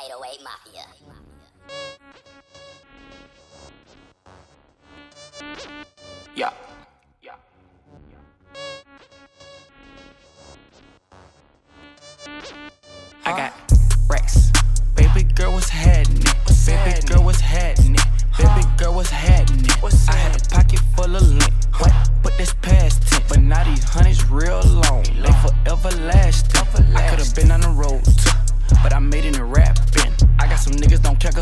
808 Mafia. Yeah. Yeah. I got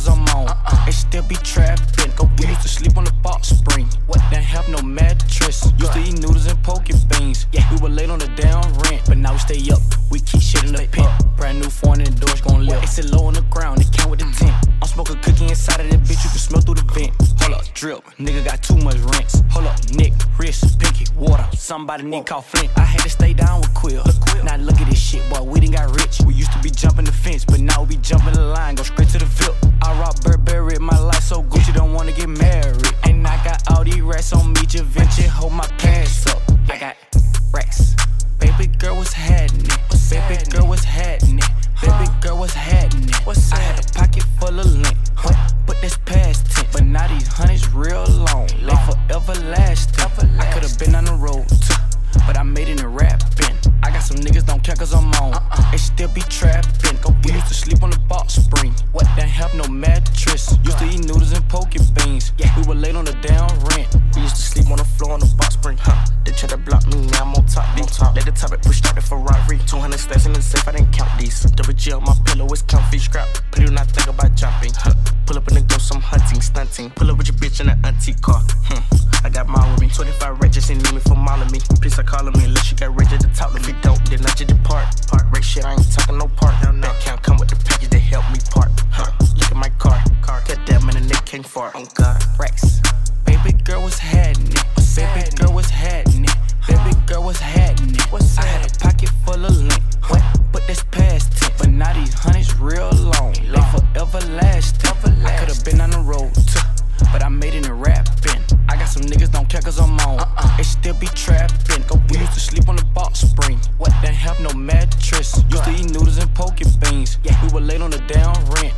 cause I'm on. They still be trapping. Go we used to sleep on the box spring. What? Didn't have no mattress. Used to eat noodles and poke beans. Yeah, we were late on the down rent, but now we stay up. We keep shit in the pit. Brand new foreign the doors gon' live. They sit low on the ground, they count with the mm-hmm. tent. I'm smoking cookie inside of that bitch, you can smell through the vent. Hold up, drip, nigga got too much rents. Hold up, Nick, wrist, pinky, water. Somebody need call Flint. I had to stay down with Quill. Hold my pants up. I got racks. Baby girl, what's happening? Baby girl, what's happening? Baby girl, what's happening? I had a pocket full of lint. What? But this past tense. But now these honeys real long. They forever lasting. I could've been on the road too, but I made it in rapping. I got some niggas don't care cause I'm on. They still be trapping. 200 stacks in the safe, I didn't count these. Double G on my pillow, it's comfy. Scrap, please do not think about jumping, huh? Pull up in the ghost, I'm hunting, stunting. Pull up with your bitch in an antique car, hmm. I got mine with me. 25 red just ain't need me for mauling me. Please start calling me unless you got rich at the top. If you don't, then I just depart. Park rate shit, I ain't talking no part. That count come with the package, they help me park, huh? Look at my car, car. That man, and they can't fart. On God. Rex. made in the rapping. I got some niggas don't care cause I'm on. Uh-uh. They still be trapping. Go, we used to sleep on the box spring. What? Didn't have no mattress. Used to eat noodles and poke beans. Yeah. We were late on the down rent.